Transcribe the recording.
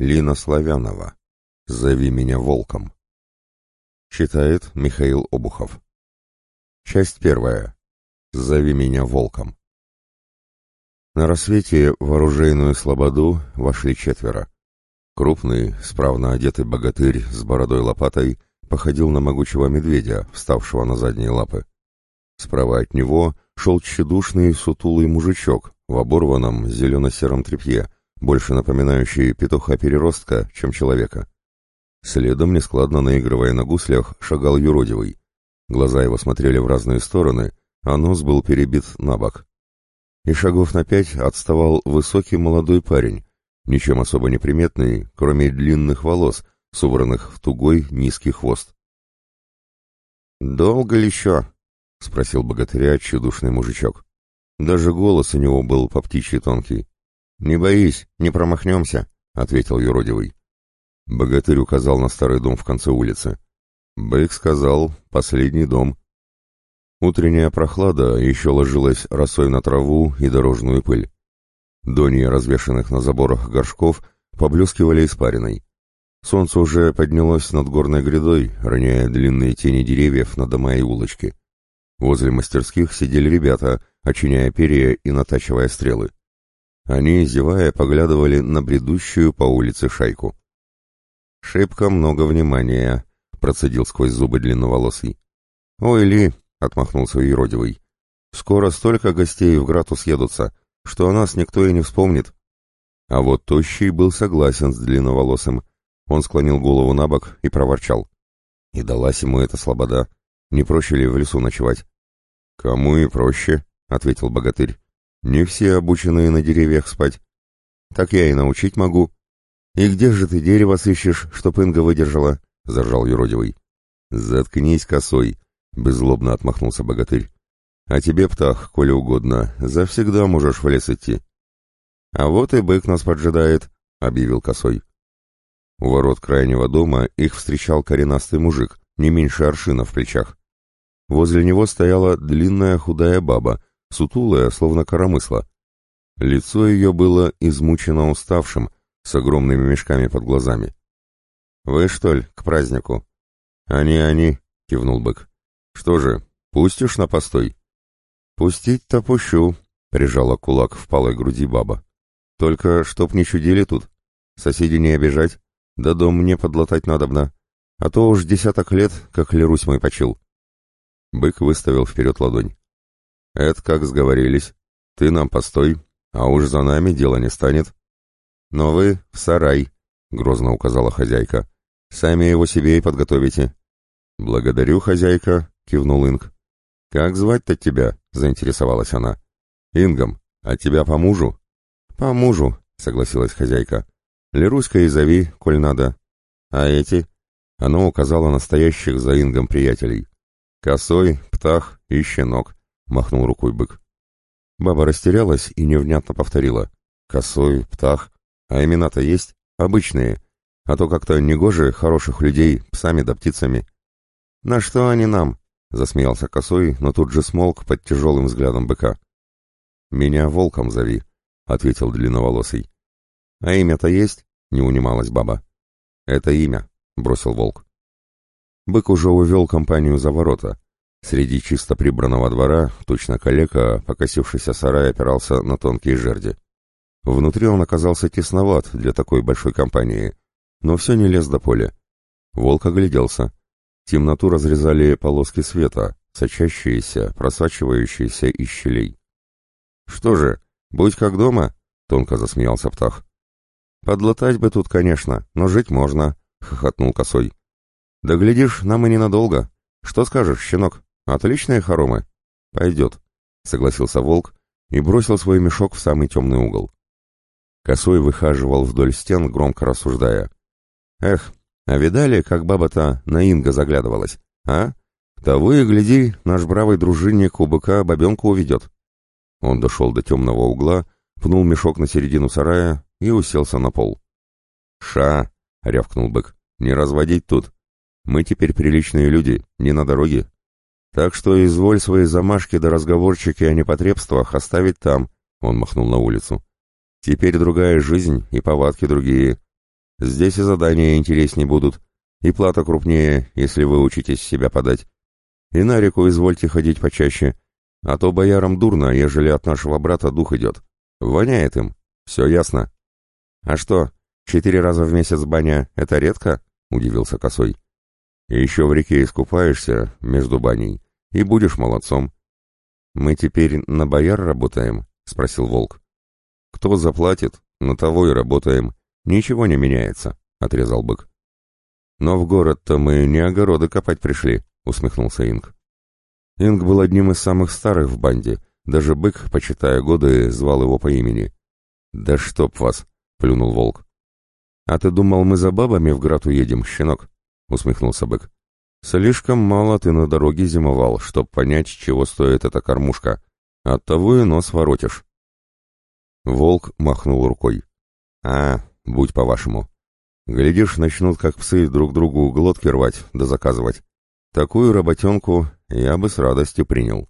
Лина Славянова. «Зови меня волком». Читает Михаил Обухов. Часть первая. «Зови меня волком». На рассвете в оружейную слободу вошли четверо. Крупный, справно одетый богатырь с бородой-лопатой походил на могучего медведя, вставшего на задние лапы. Справа от него шел тщедушный сутулый мужичок в оборванном зелено-сером тряпье, больше напоминающий петуха-переростка, чем человека. Следом, нескладно наигрывая на гуслях, шагал юродивый. Глаза его смотрели в разные стороны, а нос был перебит на бок. И шагов на пять отставал высокий молодой парень, ничем особо не приметный, кроме длинных волос, собранных в тугой низкий хвост. «Долго ли еще?» — спросил богатыря чудушный мужичок. Даже голос у него был по птичьи тонкий. «Не боись, не промахнемся», — ответил юродивый. Богатырь указал на старый дом в конце улицы. Бык сказал «последний дом». Утренняя прохлада еще ложилась росой на траву и дорожную пыль. Доньи развешанных на заборах горшков поблескивали испариной. Солнце уже поднялось над горной грядой, роняя длинные тени деревьев на дома и улочки. Возле мастерских сидели ребята, очиняя перья и натачивая стрелы. Они, зевая, поглядывали на бредущую по улице шайку. «Шибко много внимания», — процедил сквозь зубы длинноволосый. «Ой, Ли», — отмахнулся Еродивый, — «скоро столько гостей в Грату съедутся, что о нас никто и не вспомнит». А вот Тощий был согласен с длинноволосым. Он склонил голову на бок и проворчал. И далась ему эта слобода. Не проще ли в лесу ночевать? «Кому и проще», — ответил богатырь. Не все обученные на деревьях спать. Так я и научить могу. И где же ты дерево сыщешь, чтоб Инга выдержала? — заржал юродивый. Заткнись косой, — беззлобно отмахнулся богатырь. А тебе, птах, коли угодно, завсегда можешь в лес идти. А вот и бык нас поджидает, — объявил косой. У ворот крайнего дома их встречал коренастый мужик, не меньше аршина в плечах. Возле него стояла длинная худая баба, сутулая, словно коромысла. Лицо ее было измучено уставшим, с огромными мешками под глазами. «Вы, что ли, к празднику?» «Они, они», — кивнул бык. «Что же, пустишь на постой?» «Пустить-то пущу», — прижала кулак в палой груди баба. «Только чтоб не чудили тут. Соседей не обижать, да дом мне подлатать надобно, а то уж десяток лет, как Лерусь мой почил». Бык выставил вперед ладонь. «Это как сговорились. Ты нам постой, а уж за нами дело не станет». «Но вы в сарай», — грозно указала хозяйка. «Сами его себе и подготовите». «Благодарю, хозяйка», — кивнул Инг. «Как звать-то тебя?» — заинтересовалась она. «Ингом. А тебя по мужу?» «По мужу», — согласилась хозяйка. «Леруська и зови, коль надо. А эти?» Она указала настоящих за Ингом приятелей. «Косой, птах и щенок. — махнул рукой бык. Баба растерялась и невнятно повторила. «Косой, птах. А имена-то есть? Обычные. А то как-то негоже хороших людей псами да птицами». «На что они нам?» — засмеялся косой, но тут же смолк под тяжелым взглядом быка. «Меня волком зови», — ответил длинноволосый. «А имя-то есть?» — не унималась баба. «Это имя», — бросил волк. Бык уже увел компанию за ворота, Среди чисто прибранного двора, точно калека, покосившийся сарай опирался на тонкие жерди. Внутри он оказался тесноват для такой большой компании, но все не лез до поля. Волк огляделся. Темноту разрезали полоски света, сочащиеся, просачивающиеся из щелей. «Что же, будь как дома?» — тонко засмеялся Птах. «Подлатать бы тут, конечно, но жить можно», — хохотнул Косой. «Да глядишь, нам и ненадолго. Что скажешь, щенок?» «Отличные хоромы». «Пойдет», — согласился волк и бросил свой мешок в самый темный угол. Косой выхаживал вдоль стен, громко рассуждая. «Эх, а видали, как баба-то на Инга заглядывалась, а? Того и гляди, наш бравый дружинник у быка бабенку уведет». Он дошел до темного угла, пнул мешок на середину сарая и уселся на пол. «Ша!» — рявкнул бык. «Не разводить тут. Мы теперь приличные люди, не на дороге. Так что изволь свои замашки да разговорчики о непотребствах оставить там, — он махнул на улицу. Теперь другая жизнь и повадки другие. Здесь и задания интереснее будут, и плата крупнее, если вы учитесь себя подать. И на реку извольте ходить почаще, а то боярам дурно, ежели от нашего брата дух идет. Воняет им. Все ясно. А что, четыре раза в месяц баня — это редко? — удивился Косой. И еще в реке искупаешься между баней, и будешь молодцом. Мы теперь на бояр работаем? — спросил Волк. Кто заплатит, на того и работаем. Ничего не меняется, — отрезал бык. Но в город-то мы не огороды копать пришли, — усмехнулся Инг. Инг был одним из самых старых в банде, даже бык, почитая годы, звал его по имени. «Да чтоб вас!» — плюнул волк. «А ты думал, мы за бабами в град уедем, щенок?» — усмехнулся бык. «Слишком мало ты на дороге зимовал, чтоб понять, чего стоит эта кормушка. Оттого и нос воротишь». Волк махнул рукой. «А, будь по-вашему. Глядишь, начнут как псы друг другу глотки рвать да заказывать. Такую работенку я бы с радостью принял».